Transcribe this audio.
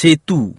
C'est tout.